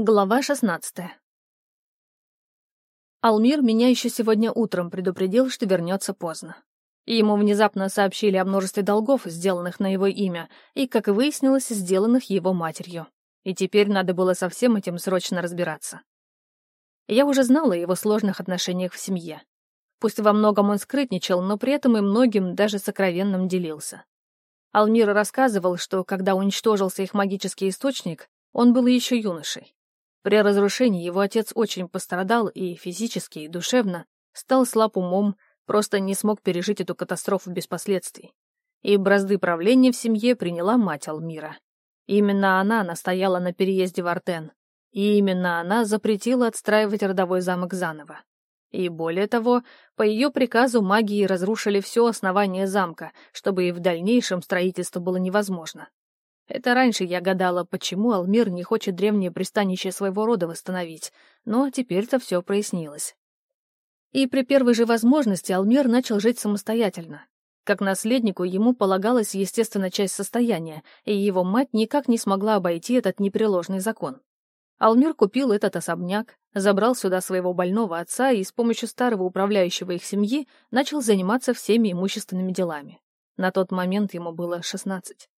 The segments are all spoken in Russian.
Глава шестнадцатая. Алмир меня еще сегодня утром предупредил, что вернется поздно. И ему внезапно сообщили о множестве долгов, сделанных на его имя, и, как и выяснилось, сделанных его матерью. И теперь надо было со всем этим срочно разбираться. Я уже знала о его сложных отношениях в семье. Пусть во многом он скрытничал, но при этом и многим, даже сокровенным, делился. Алмир рассказывал, что когда уничтожился их магический источник, он был еще юношей. При разрушении его отец очень пострадал и физически, и душевно, стал слаб умом, просто не смог пережить эту катастрофу без последствий. И бразды правления в семье приняла мать Алмира. Именно она настояла на переезде в Артен. И именно она запретила отстраивать родовой замок заново. И более того, по ее приказу магии разрушили все основание замка, чтобы и в дальнейшем строительство было невозможно. Это раньше я гадала, почему Алмир не хочет древнее пристанище своего рода восстановить, но теперь-то все прояснилось. И при первой же возможности Алмир начал жить самостоятельно. Как наследнику ему полагалась естественно часть состояния, и его мать никак не смогла обойти этот непреложный закон. Алмир купил этот особняк, забрал сюда своего больного отца и с помощью старого управляющего их семьи начал заниматься всеми имущественными делами. На тот момент ему было шестнадцать.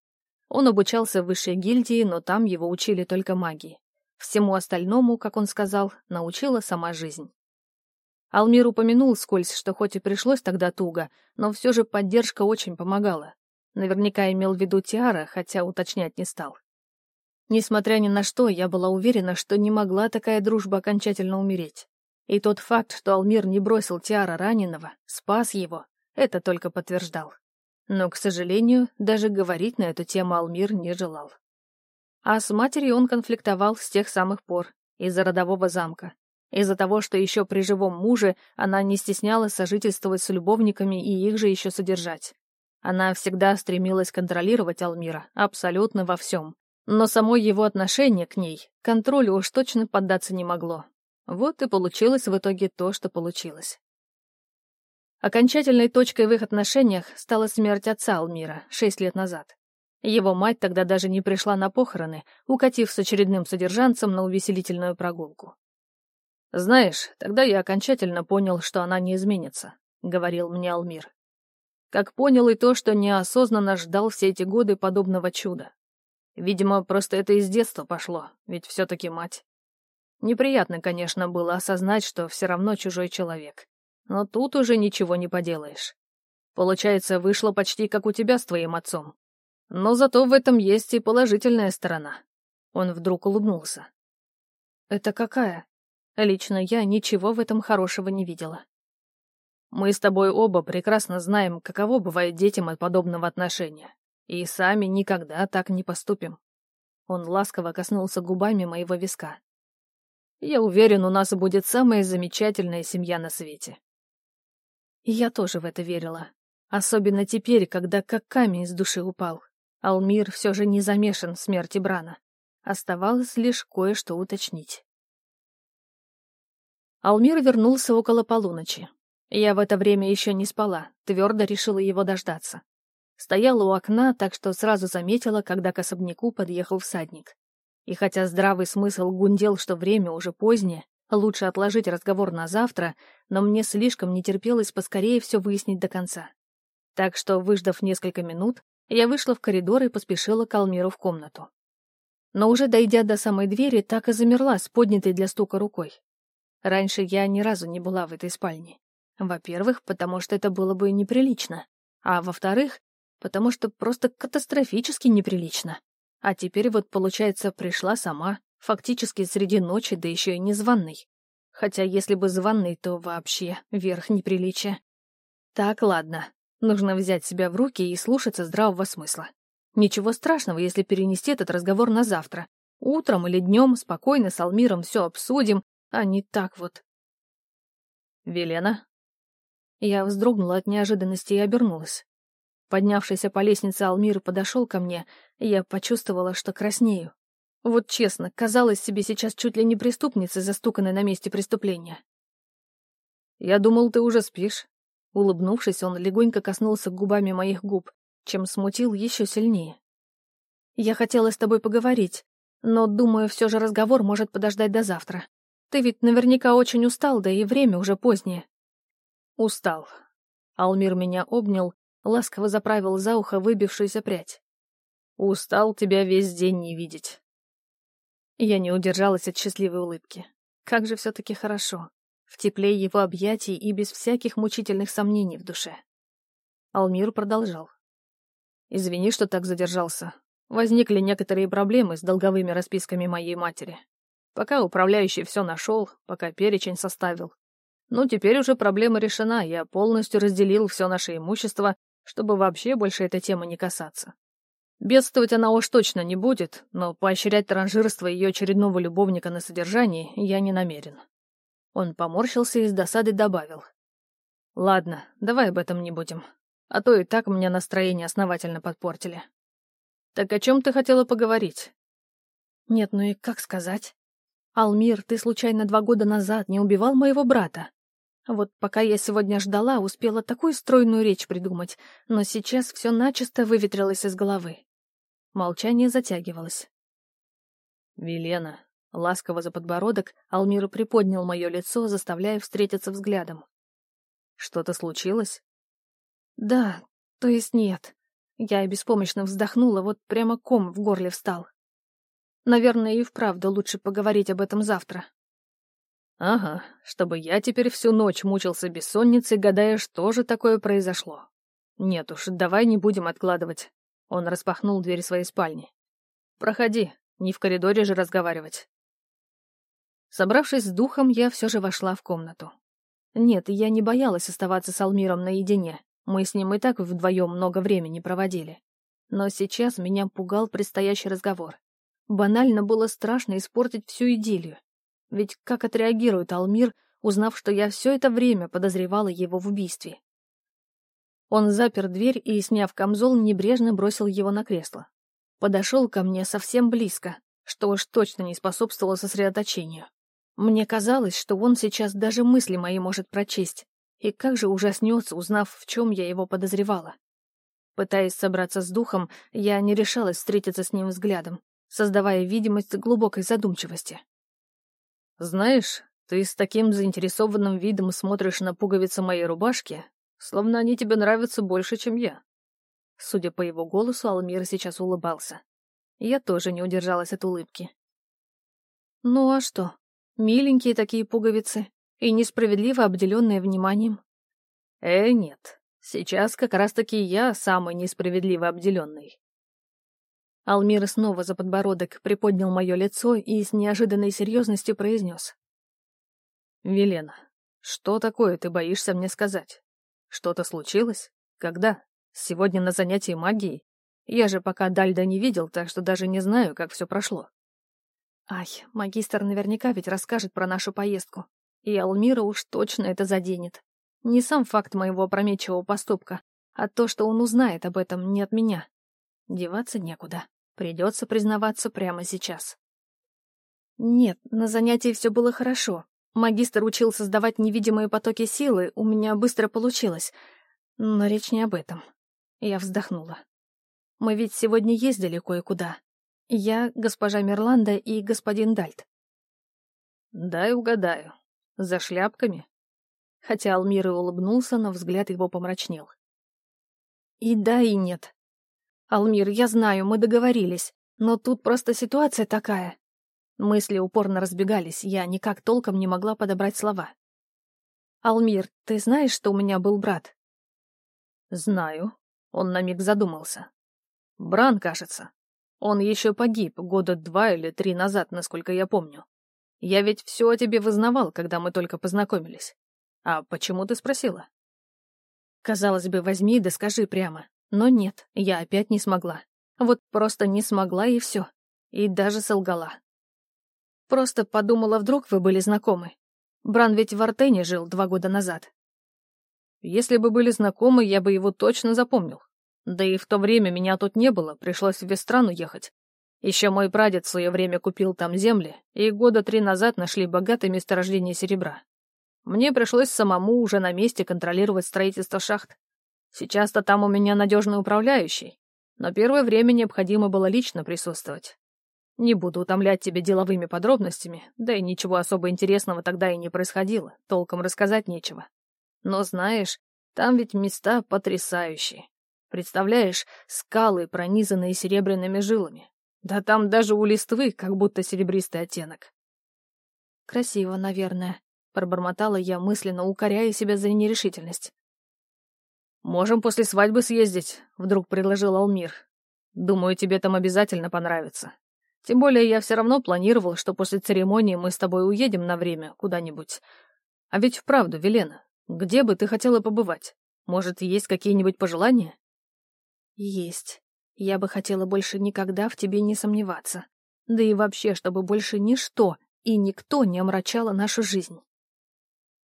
Он обучался в высшей гильдии, но там его учили только магии. Всему остальному, как он сказал, научила сама жизнь. Алмир упомянул скользь, что хоть и пришлось тогда туго, но все же поддержка очень помогала. Наверняка имел в виду Тиара, хотя уточнять не стал. Несмотря ни на что, я была уверена, что не могла такая дружба окончательно умереть. И тот факт, что Алмир не бросил Тиара раненого, спас его, это только подтверждал. Но, к сожалению, даже говорить на эту тему Алмир не желал. А с матерью он конфликтовал с тех самых пор, из-за родового замка, из-за того, что еще при живом муже она не стеснялась сожительствовать с любовниками и их же еще содержать. Она всегда стремилась контролировать Алмира, абсолютно во всем. Но само его отношение к ней контролю уж точно поддаться не могло. Вот и получилось в итоге то, что получилось. Окончательной точкой в их отношениях стала смерть отца Алмира шесть лет назад. Его мать тогда даже не пришла на похороны, укатив с очередным содержанцем на увеселительную прогулку. «Знаешь, тогда я окончательно понял, что она не изменится», — говорил мне Алмир. Как понял и то, что неосознанно ждал все эти годы подобного чуда. Видимо, просто это из детства пошло, ведь все-таки мать. Неприятно, конечно, было осознать, что все равно чужой человек. Но тут уже ничего не поделаешь. Получается, вышло почти как у тебя с твоим отцом. Но зато в этом есть и положительная сторона. Он вдруг улыбнулся. Это какая? Лично я ничего в этом хорошего не видела. Мы с тобой оба прекрасно знаем, каково бывает детям от подобного отношения. И сами никогда так не поступим. Он ласково коснулся губами моего виска. Я уверен, у нас будет самая замечательная семья на свете. Я тоже в это верила. Особенно теперь, когда как камень с души упал. Алмир все же не замешан в смерти Брана. Оставалось лишь кое-что уточнить. Алмир вернулся около полуночи. Я в это время еще не спала, твердо решила его дождаться. Стояла у окна, так что сразу заметила, когда к особняку подъехал всадник. И хотя здравый смысл гундел, что время уже позднее, Лучше отложить разговор на завтра, но мне слишком не терпелось поскорее все выяснить до конца. Так что, выждав несколько минут, я вышла в коридор и поспешила к Алмиру в комнату. Но уже дойдя до самой двери, так и замерла с поднятой для стука рукой. Раньше я ни разу не была в этой спальне. Во-первых, потому что это было бы неприлично. А во-вторых, потому что просто катастрофически неприлично. А теперь вот, получается, пришла сама, Фактически среди ночи, да еще и не званный. Хотя если бы званный, то вообще верх неприличия. Так, ладно. Нужно взять себя в руки и слушаться здравого смысла. Ничего страшного, если перенести этот разговор на завтра. Утром или днем спокойно с Алмиром все обсудим, а не так вот. «Велена?» Я вздрогнула от неожиданности и обернулась. Поднявшийся по лестнице Алмир подошел ко мне, и я почувствовала, что краснею. Вот честно, казалось себе сейчас чуть ли не преступницей, застуканной на месте преступления. «Я думал, ты уже спишь». Улыбнувшись, он легонько коснулся губами моих губ, чем смутил еще сильнее. «Я хотела с тобой поговорить. Но, думаю, все же разговор может подождать до завтра. Ты ведь наверняка очень устал, да и время уже позднее. Устал. Алмир меня обнял, ласково заправил за ухо выбившуюся прядь. Устал тебя весь день не видеть. Я не удержалась от счастливой улыбки. Как же все-таки хорошо. В тепле его объятий и без всяких мучительных сомнений в душе. Алмир продолжал. «Извини, что так задержался. Возникли некоторые проблемы с долговыми расписками моей матери. Пока управляющий все нашел, пока перечень составил. Ну, теперь уже проблема решена, я полностью разделил все наше имущество, чтобы вообще больше этой темы не касаться. Бедствовать она уж точно не будет, но поощрять транжирство ее очередного любовника на содержании я не намерен. Он поморщился и с досадой добавил. «Ладно, давай об этом не будем. А то и так мне настроение основательно подпортили. Так о чем ты хотела поговорить?» «Нет, ну и как сказать? Алмир, ты случайно два года назад не убивал моего брата? Вот пока я сегодня ждала, успела такую стройную речь придумать, но сейчас все начисто выветрилось из головы. Молчание затягивалось. «Велена», ласково за подбородок, Алмира приподнял мое лицо, заставляя встретиться взглядом. «Что-то случилось?» «Да, то есть нет». Я беспомощно вздохнула, вот прямо ком в горле встал. Наверное, и вправду лучше поговорить об этом завтра. Ага, чтобы я теперь всю ночь мучился бессонницей, гадая, что же такое произошло. Нет уж, давай не будем откладывать. Он распахнул дверь своей спальни. «Проходи, не в коридоре же разговаривать». Собравшись с духом, я все же вошла в комнату. Нет, я не боялась оставаться с Алмиром наедине. Мы с ним и так вдвоем много времени проводили. Но сейчас меня пугал предстоящий разговор. Банально было страшно испортить всю идиллию. Ведь как отреагирует Алмир, узнав, что я все это время подозревала его в убийстве? Он запер дверь и, сняв камзол, небрежно бросил его на кресло. Подошел ко мне совсем близко, что уж точно не способствовало сосредоточению. Мне казалось, что он сейчас даже мысли мои может прочесть, и как же ужаснется, узнав, в чем я его подозревала. Пытаясь собраться с духом, я не решалась встретиться с ним взглядом, создавая видимость глубокой задумчивости. «Знаешь, ты с таким заинтересованным видом смотришь на пуговицы моей рубашки, Словно они тебе нравятся больше, чем я. Судя по его голосу, Алмир сейчас улыбался. Я тоже не удержалась от улыбки. Ну а что? Миленькие такие пуговицы и несправедливо обделенные вниманием. Э, нет. Сейчас как раз-таки я самый несправедливо обделенный. Алмир снова за подбородок приподнял мое лицо и с неожиданной серьезностью произнес. «Велена, что такое ты боишься мне сказать?» Что-то случилось? Когда? Сегодня на занятии магией? Я же пока Дальда не видел, так что даже не знаю, как все прошло. Ай, магистр наверняка ведь расскажет про нашу поездку. И Алмира уж точно это заденет. Не сам факт моего опрометчивого поступка, а то, что он узнает об этом не от меня. Деваться некуда. Придется признаваться прямо сейчас. Нет, на занятии все было хорошо. Магистр учил создавать невидимые потоки силы, у меня быстро получилось. Но речь не об этом. Я вздохнула. Мы ведь сегодня ездили кое-куда. Я, госпожа Мерланда и господин Дальт. Дай угадаю. За шляпками? Хотя Алмир и улыбнулся, но взгляд его помрачнел. И да, и нет. Алмир, я знаю, мы договорились, но тут просто ситуация такая. Мысли упорно разбегались, я никак толком не могла подобрать слова. «Алмир, ты знаешь, что у меня был брат?» «Знаю», — он на миг задумался. «Бран, кажется. Он еще погиб года два или три назад, насколько я помню. Я ведь все о тебе вызнавал, когда мы только познакомились. А почему ты спросила?» Казалось бы, возьми да скажи прямо. Но нет, я опять не смогла. Вот просто не смогла и все. И даже солгала. Просто подумала, вдруг вы были знакомы. Бран ведь в Артене жил два года назад. Если бы были знакомы, я бы его точно запомнил. Да и в то время меня тут не было, пришлось в Вестрану ехать. Еще мой прадед в свое время купил там земли, и года три назад нашли богатое месторождение серебра. Мне пришлось самому уже на месте контролировать строительство шахт. Сейчас-то там у меня надежный управляющий, но первое время необходимо было лично присутствовать. Не буду утомлять тебя деловыми подробностями, да и ничего особо интересного тогда и не происходило, толком рассказать нечего. Но знаешь, там ведь места потрясающие. Представляешь, скалы, пронизанные серебряными жилами. Да там даже у листвы как будто серебристый оттенок. Красиво, наверное, пробормотала я, мысленно укоряя себя за нерешительность. «Можем после свадьбы съездить», — вдруг предложил Алмир. «Думаю, тебе там обязательно понравится. Тем более я все равно планировал, что после церемонии мы с тобой уедем на время куда-нибудь. А ведь вправду, Велена, где бы ты хотела побывать? Может, есть какие-нибудь пожелания?» Есть. Я бы хотела больше никогда в тебе не сомневаться. Да и вообще, чтобы больше ничто и никто не омрачало нашу жизнь.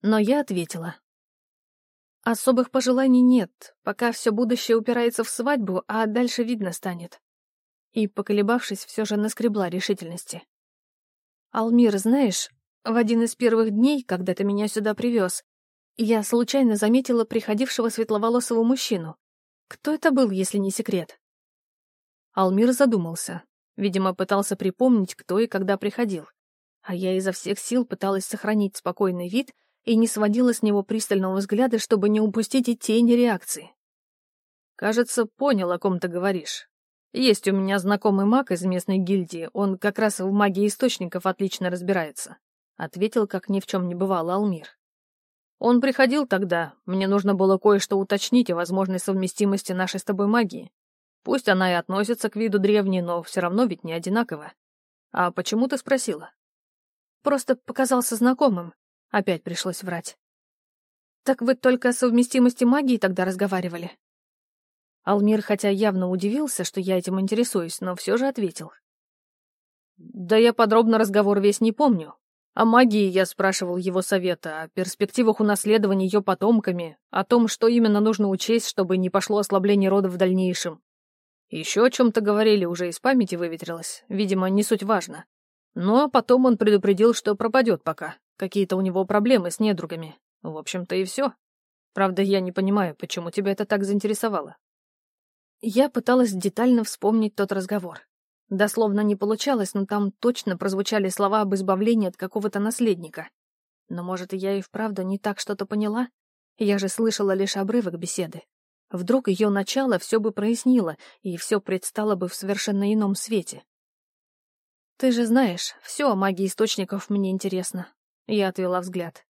Но я ответила. Особых пожеланий нет, пока все будущее упирается в свадьбу, а дальше видно станет. И, поколебавшись, все же наскребла решительности. Алмир, знаешь, в один из первых дней, когда ты меня сюда привез, я случайно заметила приходившего светловолосого мужчину. Кто это был, если не секрет? Алмир задумался. Видимо, пытался припомнить, кто и когда приходил. А я изо всех сил пыталась сохранить спокойный вид и не сводила с него пристального взгляда, чтобы не упустить и тень реакции. «Кажется, понял, о ком ты говоришь. Есть у меня знакомый маг из местной гильдии, он как раз в магии источников отлично разбирается», — ответил, как ни в чем не бывало Алмир. Он приходил тогда, мне нужно было кое-что уточнить о возможной совместимости нашей с тобой магии. Пусть она и относится к виду древней, но все равно ведь не одинаково. А почему ты спросила? Просто показался знакомым. Опять пришлось врать. Так вы только о совместимости магии тогда разговаривали? Алмир, хотя явно удивился, что я этим интересуюсь, но все же ответил. Да я подробно разговор весь не помню, о магии я спрашивал его совета, о перспективах унаследования ее потомками, о том, что именно нужно учесть, чтобы не пошло ослабление рода в дальнейшем. Еще о чем-то говорили, уже из памяти выветрилось, видимо, не суть важно. А потом он предупредил, что пропадет пока, какие-то у него проблемы с недругами. В общем-то и все. Правда, я не понимаю, почему тебя это так заинтересовало. Я пыталась детально вспомнить тот разговор. Дословно не получалось, но там точно прозвучали слова об избавлении от какого-то наследника. Но, может, я и вправду не так что-то поняла? Я же слышала лишь обрывок беседы. Вдруг ее начало все бы прояснило, и все предстало бы в совершенно ином свете. «Ты же знаешь, все о магии источников мне интересно». Я отвела взгляд.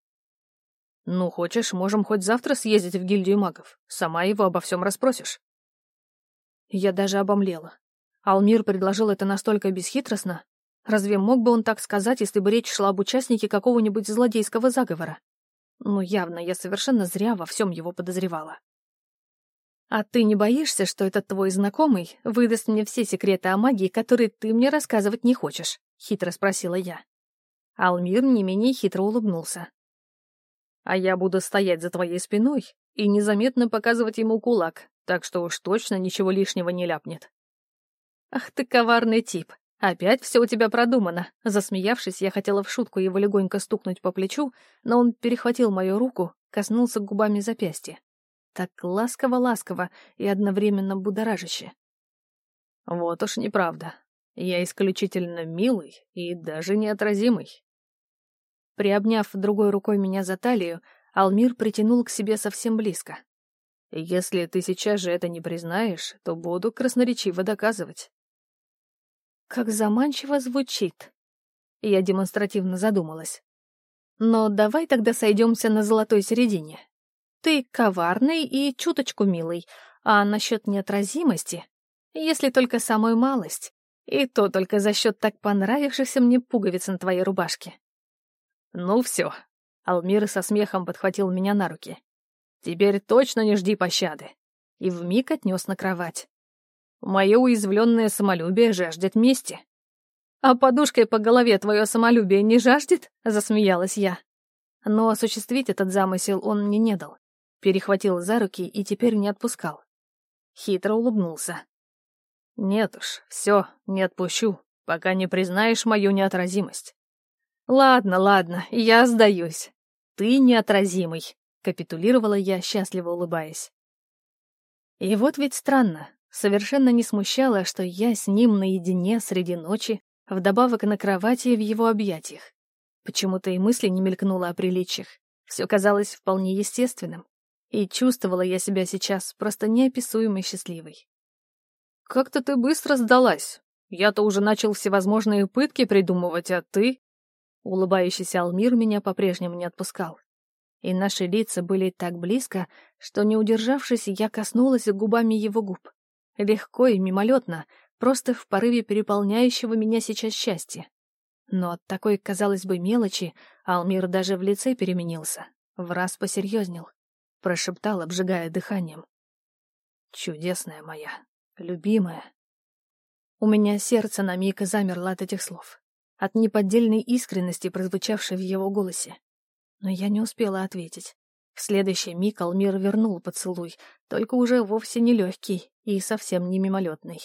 «Ну, хочешь, можем хоть завтра съездить в гильдию магов. Сама его обо всем расспросишь». Я даже обомлела. Алмир предложил это настолько бесхитростно. Разве мог бы он так сказать, если бы речь шла об участнике какого-нибудь злодейского заговора? Ну, явно, я совершенно зря во всем его подозревала. «А ты не боишься, что этот твой знакомый выдаст мне все секреты о магии, которые ты мне рассказывать не хочешь?» — хитро спросила я. Алмир не менее хитро улыбнулся. «А я буду стоять за твоей спиной и незаметно показывать ему кулак, так что уж точно ничего лишнего не ляпнет. «Ах ты коварный тип! Опять все у тебя продумано!» Засмеявшись, я хотела в шутку его легонько стукнуть по плечу, но он перехватил мою руку, коснулся губами запястья. Так ласково-ласково и одновременно будоражище. «Вот уж неправда. Я исключительно милый и даже неотразимый». Приобняв другой рукой меня за талию, Алмир притянул к себе совсем близко. «Если ты сейчас же это не признаешь, то буду красноречиво доказывать». Как заманчиво звучит. Я демонстративно задумалась. Но давай тогда сойдемся на золотой середине. Ты коварный и чуточку милый, а насчет неотразимости, если только самую малость, и то только за счет так понравившихся мне пуговиц на твоей рубашке. Ну все. Алмир со смехом подхватил меня на руки. Теперь точно не жди пощады. И вмиг отнес на кровать. Мое уязвленное самолюбие жаждет мести. «А подушкой по голове твое самолюбие не жаждет?» — засмеялась я. Но осуществить этот замысел он мне не дал. Перехватил за руки и теперь не отпускал. Хитро улыбнулся. «Нет уж, все, не отпущу, пока не признаешь мою неотразимость». «Ладно, ладно, я сдаюсь. Ты неотразимый», — капитулировала я, счастливо улыбаясь. И вот ведь странно, Совершенно не смущало, что я с ним наедине среди ночи, вдобавок на кровати и в его объятиях. Почему-то и мысли не мелькнуло о приличиях. Все казалось вполне естественным. И чувствовала я себя сейчас просто неописуемо счастливой. «Как-то ты быстро сдалась. Я-то уже начал всевозможные пытки придумывать, а ты...» Улыбающийся Алмир меня по-прежнему не отпускал. И наши лица были так близко, что, не удержавшись, я коснулась губами его губ. Легко и мимолетно, просто в порыве переполняющего меня сейчас счастья. Но от такой, казалось бы, мелочи Алмир даже в лице переменился, в раз посерьезнел, прошептал, обжигая дыханием. «Чудесная моя, любимая». У меня сердце на миг замерло от этих слов от неподдельной искренности, прозвучавшей в его голосе. Но я не успела ответить. В следующий миг Алмир вернул поцелуй, только уже вовсе не легкий и совсем не мимолетный.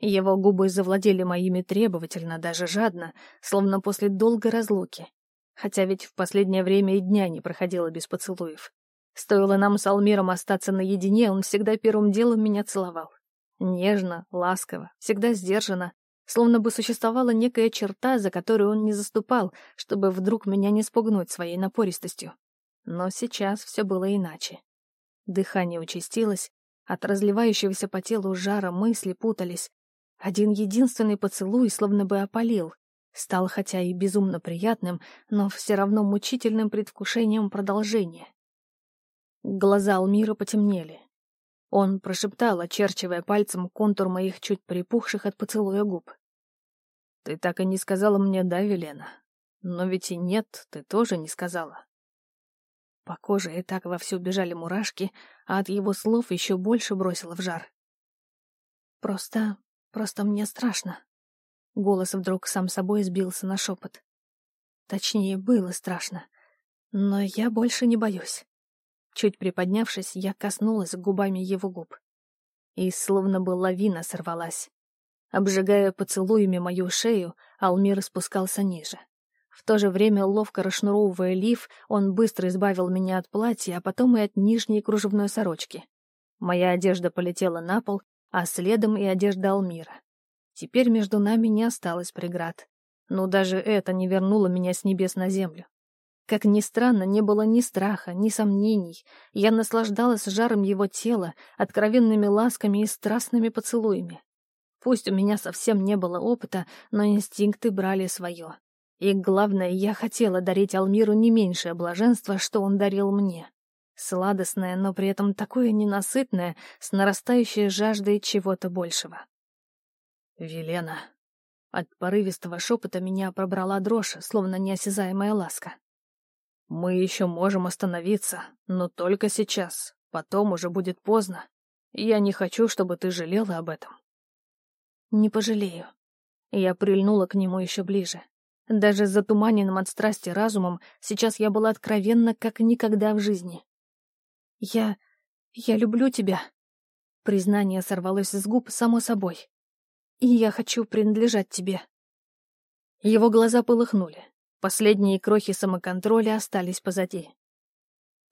Его губы завладели моими требовательно, даже жадно, словно после долгой разлуки. Хотя ведь в последнее время и дня не проходило без поцелуев. Стоило нам с Алмиром остаться наедине, он всегда первым делом меня целовал. Нежно, ласково, всегда сдержанно, Словно бы существовала некая черта, за которую он не заступал, чтобы вдруг меня не спугнуть своей напористостью. Но сейчас все было иначе. Дыхание участилось, от разливающегося по телу жара мысли путались. Один единственный поцелуй словно бы опалил. Стал хотя и безумно приятным, но все равно мучительным предвкушением продолжения. Глаза Алмира потемнели. Он прошептал, очерчивая пальцем контур моих чуть припухших от поцелуя губ. «Ты так и не сказала мне «да», Велена. Но ведь и «нет» ты тоже не сказала». По коже и так вовсю бежали мурашки, а от его слов еще больше бросило в жар. «Просто... просто мне страшно». Голос вдруг сам собой сбился на шепот. Точнее, было страшно. Но я больше не боюсь. Чуть приподнявшись, я коснулась губами его губ. И словно бы лавина сорвалась. Обжигая поцелуями мою шею, Алмир спускался ниже. В то же время, ловко расшнуровывая лиф, он быстро избавил меня от платья, а потом и от нижней кружевной сорочки. Моя одежда полетела на пол, а следом и одежда Алмира. Теперь между нами не осталось преград. Но даже это не вернуло меня с небес на землю. Как ни странно, не было ни страха, ни сомнений. Я наслаждалась жаром его тела, откровенными ласками и страстными поцелуями. Пусть у меня совсем не было опыта, но инстинкты брали свое. И главное, я хотела дарить Алмиру не меньшее блаженство, что он дарил мне. Сладостное, но при этом такое ненасытное, с нарастающей жаждой чего-то большего. «Велена». От порывистого шепота меня пробрала дрожь, словно неосязаемая ласка. Мы еще можем остановиться, но только сейчас. Потом уже будет поздно. Я не хочу, чтобы ты жалела об этом. Не пожалею. Я прильнула к нему еще ближе. Даже затуманенным от страсти разумом сейчас я была откровенна, как никогда в жизни. Я... я люблю тебя. Признание сорвалось с губ само собой. И я хочу принадлежать тебе. Его глаза полыхнули. Последние крохи самоконтроля остались позади.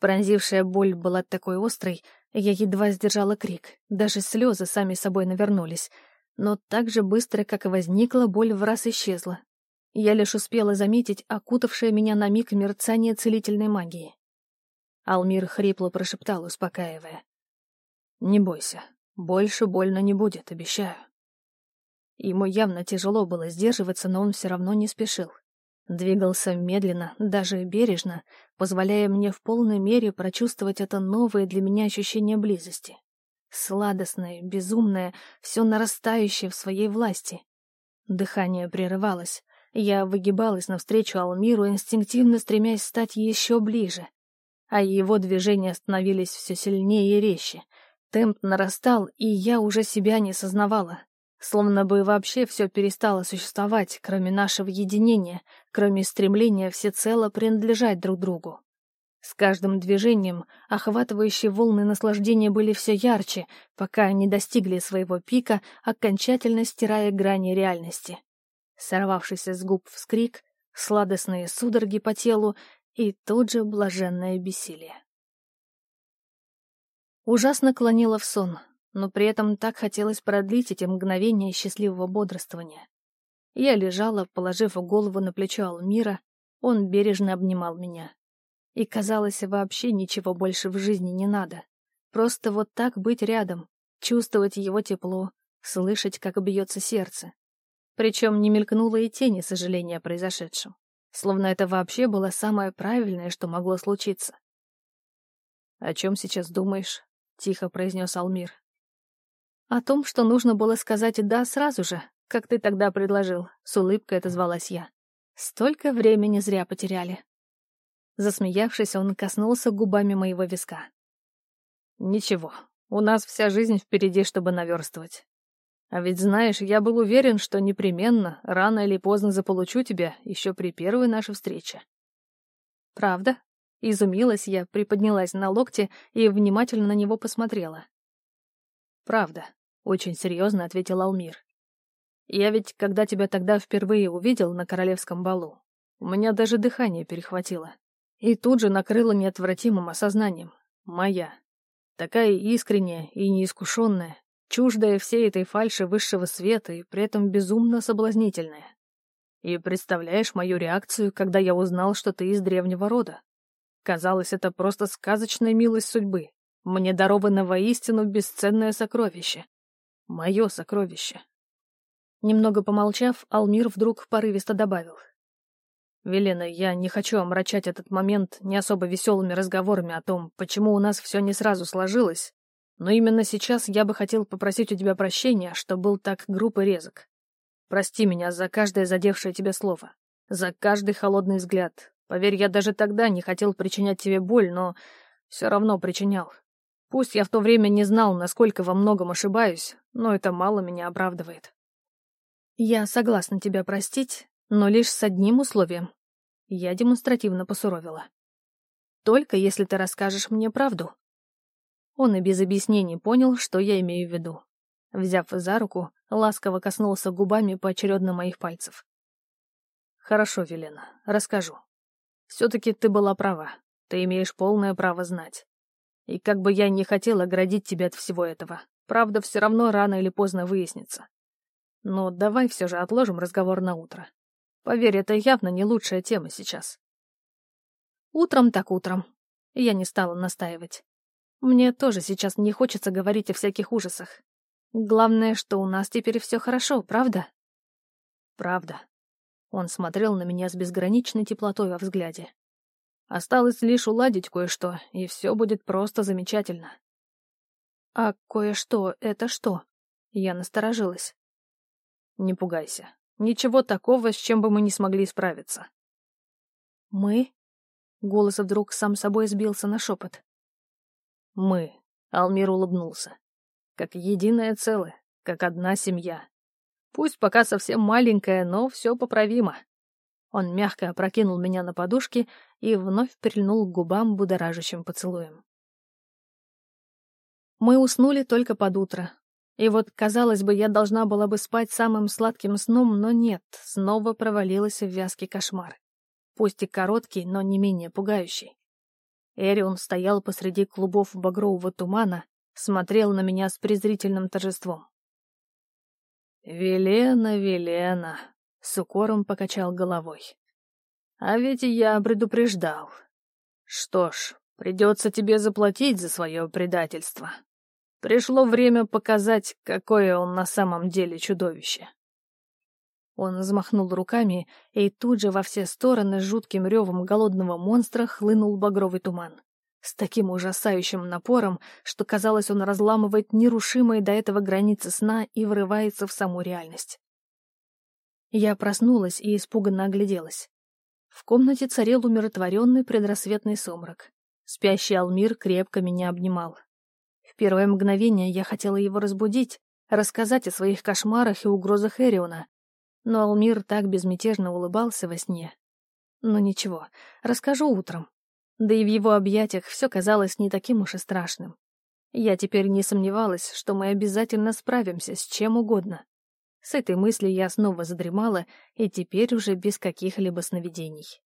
Пронзившая боль была такой острой, я едва сдержала крик. Даже слезы сами собой навернулись. Но так же быстро, как и возникла, боль в раз исчезла. Я лишь успела заметить окутавшее меня на миг мерцание целительной магии. Алмир хрипло прошептал, успокаивая. «Не бойся, больше больно не будет, обещаю». Ему явно тяжело было сдерживаться, но он все равно не спешил. Двигался медленно, даже бережно, позволяя мне в полной мере прочувствовать это новое для меня ощущение близости. Сладостное, безумное, все нарастающее в своей власти. Дыхание прерывалось. Я выгибалась навстречу Алмиру, инстинктивно стремясь стать еще ближе. А его движения становились все сильнее и резче. Темп нарастал, и я уже себя не сознавала. Словно бы вообще все перестало существовать, кроме нашего единения, кроме стремления всецело принадлежать друг другу. С каждым движением охватывающие волны наслаждения были все ярче, пока они достигли своего пика, окончательно стирая грани реальности. Сорвавшийся с губ вскрик, сладостные судороги по телу и тут же блаженное бессилие. Ужасно клонило в сон, но при этом так хотелось продлить эти мгновения счастливого бодрствования. Я лежала, положив голову на плечо Алмира, он бережно обнимал меня. И, казалось, вообще ничего больше в жизни не надо. Просто вот так быть рядом, чувствовать его тепло, слышать, как бьется сердце. Причем не мелькнуло и тени сожаления о произошедшем. Словно это вообще было самое правильное, что могло случиться. «О чем сейчас думаешь?» — тихо произнес Алмир. «О том, что нужно было сказать «да» сразу же, как ты тогда предложил», — с улыбкой отозвалась я. «Столько времени зря потеряли». Засмеявшись, он коснулся губами моего виска. «Ничего, у нас вся жизнь впереди, чтобы наверстывать. А ведь знаешь, я был уверен, что непременно, рано или поздно заполучу тебя еще при первой нашей встрече. Правда? Изумилась я, приподнялась на локте и внимательно на него посмотрела. Правда, очень серьезно ответил Алмир. Я ведь, когда тебя тогда впервые увидел на королевском балу, у меня даже дыхание перехватило. И тут же накрыло неотвратимым осознанием. Моя. Такая искренняя и неискушенная, чуждая всей этой фальши высшего света и при этом безумно соблазнительная. И представляешь мою реакцию, когда я узнал, что ты из древнего рода? Казалось, это просто сказочная милость судьбы. Мне даровано воистину бесценное сокровище. Мое сокровище. Немного помолчав, Алмир вдруг порывисто добавил. «Велена, я не хочу омрачать этот момент не особо веселыми разговорами о том, почему у нас все не сразу сложилось, но именно сейчас я бы хотел попросить у тебя прощения, что был так груб и резок. Прости меня за каждое задевшее тебе слово, за каждый холодный взгляд. Поверь, я даже тогда не хотел причинять тебе боль, но все равно причинял. Пусть я в то время не знал, насколько во многом ошибаюсь, но это мало меня оправдывает. Я согласна тебя простить, но лишь с одним условием. Я демонстративно посуровила. Только если ты расскажешь мне правду. Он и без объяснений понял, что я имею в виду. Взяв за руку, ласково коснулся губами поочередно моих пальцев. «Хорошо, Велена, расскажу. Все-таки ты была права. Ты имеешь полное право знать. И как бы я не хотел оградить тебя от всего этого, правда все равно рано или поздно выяснится. Но давай все же отложим разговор на утро. Поверь, это явно не лучшая тема сейчас». «Утром так утром». Я не стала настаивать. Мне тоже сейчас не хочется говорить о всяких ужасах. Главное, что у нас теперь все хорошо, правда? Правда. Он смотрел на меня с безграничной теплотой во взгляде. Осталось лишь уладить кое-что, и все будет просто замечательно. А кое-что — это что? Я насторожилась. Не пугайся. Ничего такого, с чем бы мы не смогли справиться. Мы? Голос вдруг сам собой сбился на шепот. Мы. Алмир улыбнулся. Как единое целое, как одна семья. Пусть пока совсем маленькая, но все поправимо. Он мягко опрокинул меня на подушки и вновь прильнул к губам будоражащим поцелуем. Мы уснули только под утро. И вот, казалось бы, я должна была бы спать самым сладким сном, но нет, снова провалилась в вязкий кошмар. Пусть и короткий, но не менее пугающий. Эрион стоял посреди клубов багрового тумана, смотрел на меня с презрительным торжеством. «Велена, Велена!» — с укором покачал головой. «А ведь я предупреждал. Что ж, придется тебе заплатить за свое предательство. Пришло время показать, какое он на самом деле чудовище». Он взмахнул руками, и тут же во все стороны с жутким ревом голодного монстра хлынул багровый туман. С таким ужасающим напором, что казалось, он разламывает нерушимые до этого границы сна и врывается в саму реальность. Я проснулась и испуганно огляделась. В комнате царил умиротворенный предрассветный сумрак. Спящий Алмир крепко меня обнимал. В первое мгновение я хотела его разбудить, рассказать о своих кошмарах и угрозах Эриона, но Алмир так безмятежно улыбался во сне. Ну ничего, расскажу утром. Да и в его объятиях все казалось не таким уж и страшным. Я теперь не сомневалась, что мы обязательно справимся с чем угодно. С этой мыслью я снова задремала, и теперь уже без каких-либо сновидений.